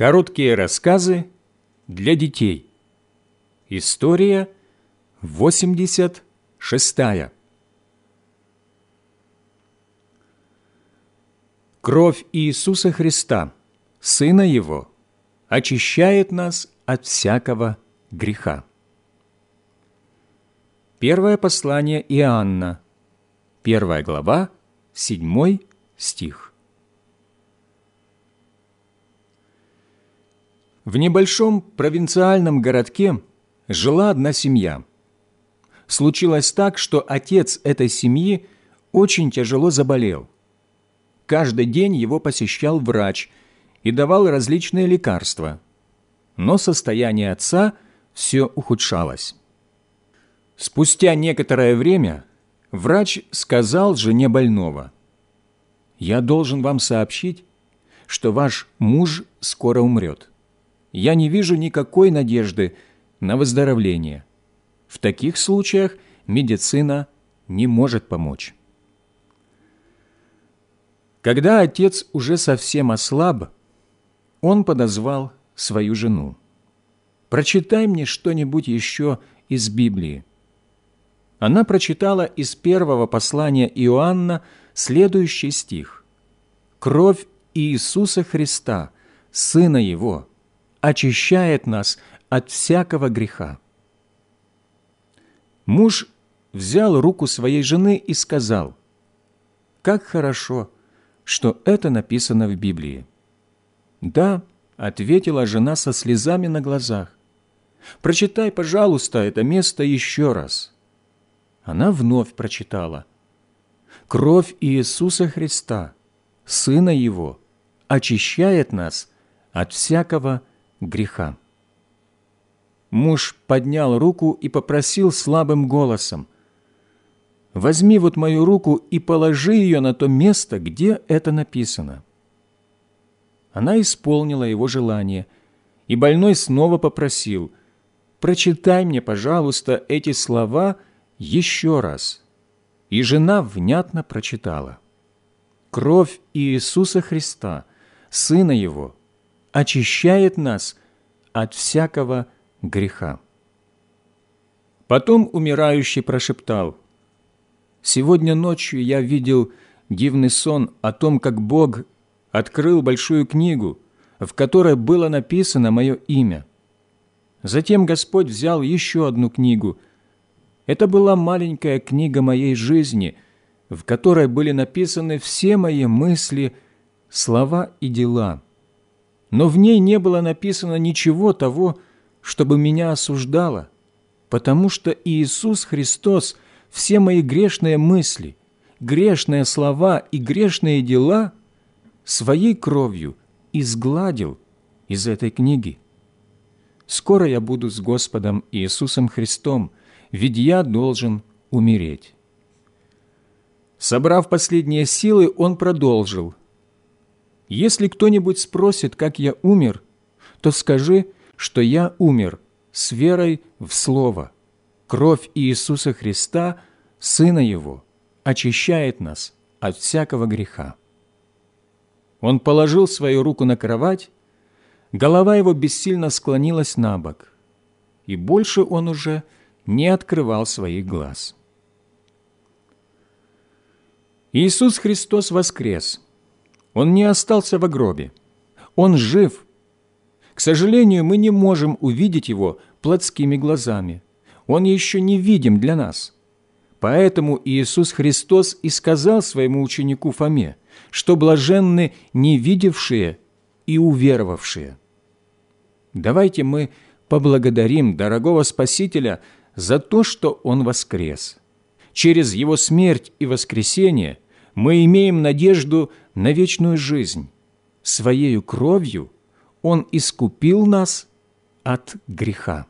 Короткие рассказы для детей. История 86. Кровь Иисуса Христа, Сына Его, очищает нас от всякого греха. Первое послание Иоанна, первая глава, седьмой стих. В небольшом провинциальном городке жила одна семья. Случилось так, что отец этой семьи очень тяжело заболел. Каждый день его посещал врач и давал различные лекарства. Но состояние отца все ухудшалось. Спустя некоторое время врач сказал жене больного, «Я должен вам сообщить, что ваш муж скоро умрет я не вижу никакой надежды на выздоровление. В таких случаях медицина не может помочь. Когда отец уже совсем ослаб, он подозвал свою жену. «Прочитай мне что-нибудь еще из Библии». Она прочитала из первого послания Иоанна следующий стих. «Кровь Иисуса Христа, Сына Его, очищает нас от всякого греха. Муж взял руку своей жены и сказал, «Как хорошо, что это написано в Библии». «Да», — ответила жена со слезами на глазах, «прочитай, пожалуйста, это место еще раз». Она вновь прочитала, «Кровь Иисуса Христа, Сына Его, очищает нас от всякого греха. Муж поднял руку и попросил слабым голосом, «Возьми вот мою руку и положи ее на то место, где это написано». Она исполнила его желание, и больной снова попросил, «Прочитай мне, пожалуйста, эти слова еще раз». И жена внятно прочитала. «Кровь Иисуса Христа, Сына Его, очищает нас от всякого греха. Потом умирающий прошептал, «Сегодня ночью я видел дивный сон о том, как Бог открыл большую книгу, в которой было написано мое имя. Затем Господь взял еще одну книгу. Это была маленькая книга моей жизни, в которой были написаны все мои мысли, слова и дела» но в ней не было написано ничего того, чтобы меня осуждало, потому что Иисус Христос все мои грешные мысли, грешные слова и грешные дела своей кровью изгладил из этой книги. Скоро я буду с Господом Иисусом Христом, ведь я должен умереть. Собрав последние силы, он продолжил – если кто-нибудь спросит, как я умер, то скажи, что я умер с верой в Слово. Кровь Иисуса Христа, Сына Его, очищает нас от всякого греха. Он положил свою руку на кровать, голова его бессильно склонилась на бок, и больше он уже не открывал своих глаз. Иисус Христос воскрес – он не остался в гробе. Он жив. К сожалению, мы не можем увидеть его плотскими глазами. Он еще не видим для нас. Поэтому Иисус Христос и сказал своему ученику Фоме, что блаженны не видевшие и уверовавшие. Давайте мы поблагодарим дорогого Спасителя за то, что Он воскрес. Через Его смерть и воскресение – мы имеем надежду на вечную жизнь. Своею кровью Он искупил нас от греха.